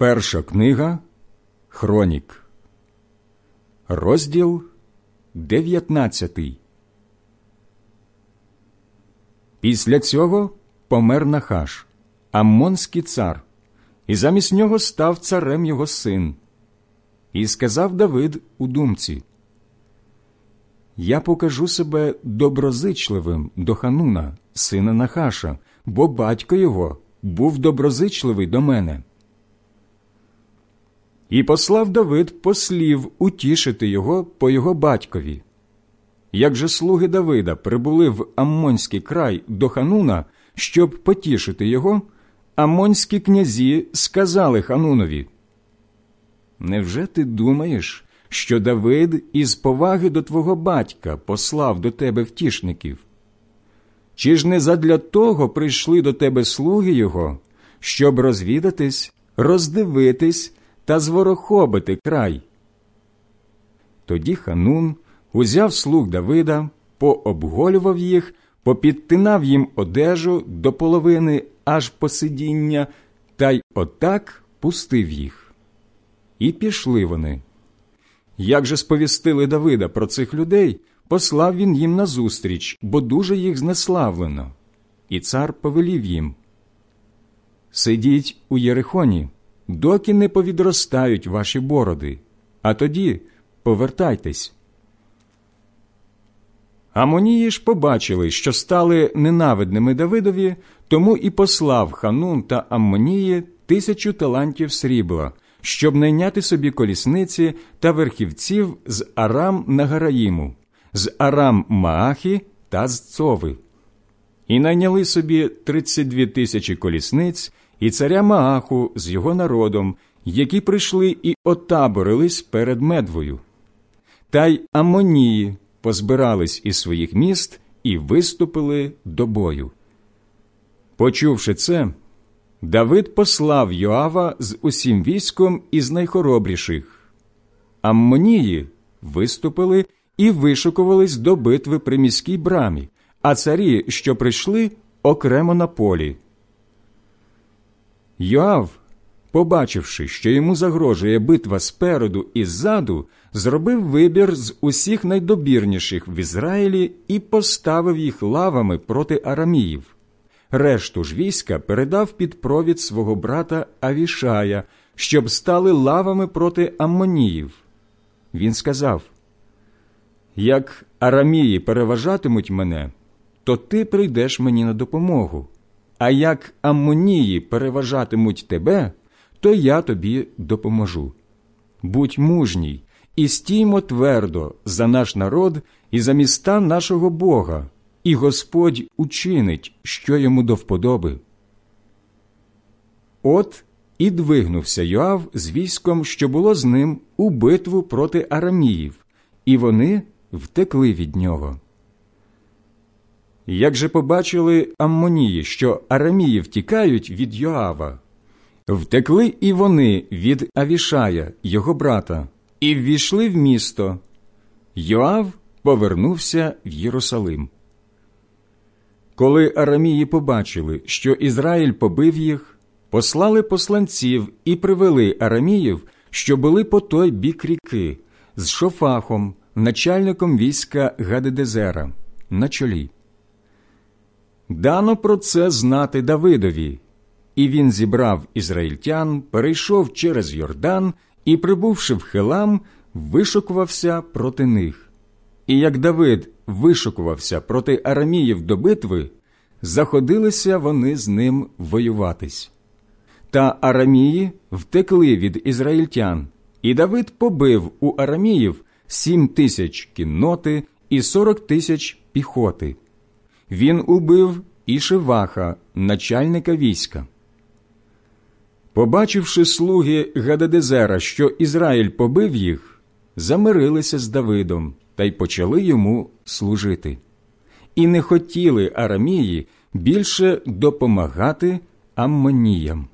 Перша книга Хронік, розділ 19 Після цього помер Нахаш, Аммонський цар, і замість нього став царем його син. І сказав Давид у думці: Я покажу себе доброзичливим до Хануна, сина Нахаша, бо батько його був доброзичливий до мене. І послав Давид послів утішити його по його батькові. Як же слуги Давида прибули в Аммонський край до Хануна, щоб потішити його, амонські князі сказали Ханунові Невже ти думаєш, що Давид із поваги до твого батька послав до тебе втішників? Чи ж не задля того прийшли до тебе слуги його, щоб розвідатись, роздивитись та зворохобити край? Тоді Ханун узяв слуг Давида, пообголював їх, попідтинав їм одежу до половини аж по сидіння, та й отак пустив їх. І пішли вони. Як же сповістили Давида про цих людей, послав він їм назустріч, бо дуже їх знеславлено. І цар повелів їм Сидіть у Єрихоні, доки не повідростають ваші бороди, а тоді повертайтесь. Амонії ж побачили, що стали ненавидними Давидові, тому і послав Ханун та Аммонії тисячу талантів срібла, щоб найняти собі колісниці та верхівців з Арам Нагараїму, з Арам Маахі та з Цови. І найняли собі 32 тисячі колісниць і царя Мааху з його народом, які прийшли і отаборились перед медвою. Та й Амонії позбирались із своїх міст і виступили до бою. Почувши це, Давид послав Йоава з усім військом із найхоробріших. Аммонії виступили і вишукувались до битви при міській брамі, а царі, що прийшли, окремо на полі. Йоав, побачивши, що йому загрожує битва спереду і ззаду, зробив вибір з усіх найдобірніших в Ізраїлі і поставив їх лавами проти араміїв. Решту ж війська передав під провід свого брата Авішая, щоб стали лавами проти Аммоніїв. Він сказав: Як арамії переважатимуть мене, то ти прийдеш мені на допомогу, а як Аммонії переважатимуть тебе, то я тобі допоможу. Будь мужній і стіймо твердо за наш народ і за міста нашого Бога і Господь учинить, що йому до вподоби. От і двигнувся Йоав з військом, що було з ним, у битву проти араміїв, і вони втекли від нього. Як же побачили Аммонії, що арамії втікають від Йоава, втекли і вони від Авішая, його брата, і ввійшли в місто. Йоав повернувся в Єрусалим. Коли арамії побачили, що Ізраїль побив їх, послали посланців і привели араміїв, що були по той бік ріки, з шофахом, начальником війська Гадедезера, на чолі. Дано про це знати Давидові, і він зібрав ізраїльтян, перейшов через Йордан і, прибувши в Хелам, вишукувався проти них. І як Давид вишукувався проти араміїв до битви, заходилися вони з ним воюватись. Та арамії втекли від ізраїльтян, і Давид побив у араміїв сім тисяч кінноти і сорок тисяч піхоти. Він убив Ішиваха, начальника війська. Побачивши слуги Гададезера, що Ізраїль побив їх, замирилися з Давидом та й почали йому служити. І не хотіли арамії більше допомагати аммоніям.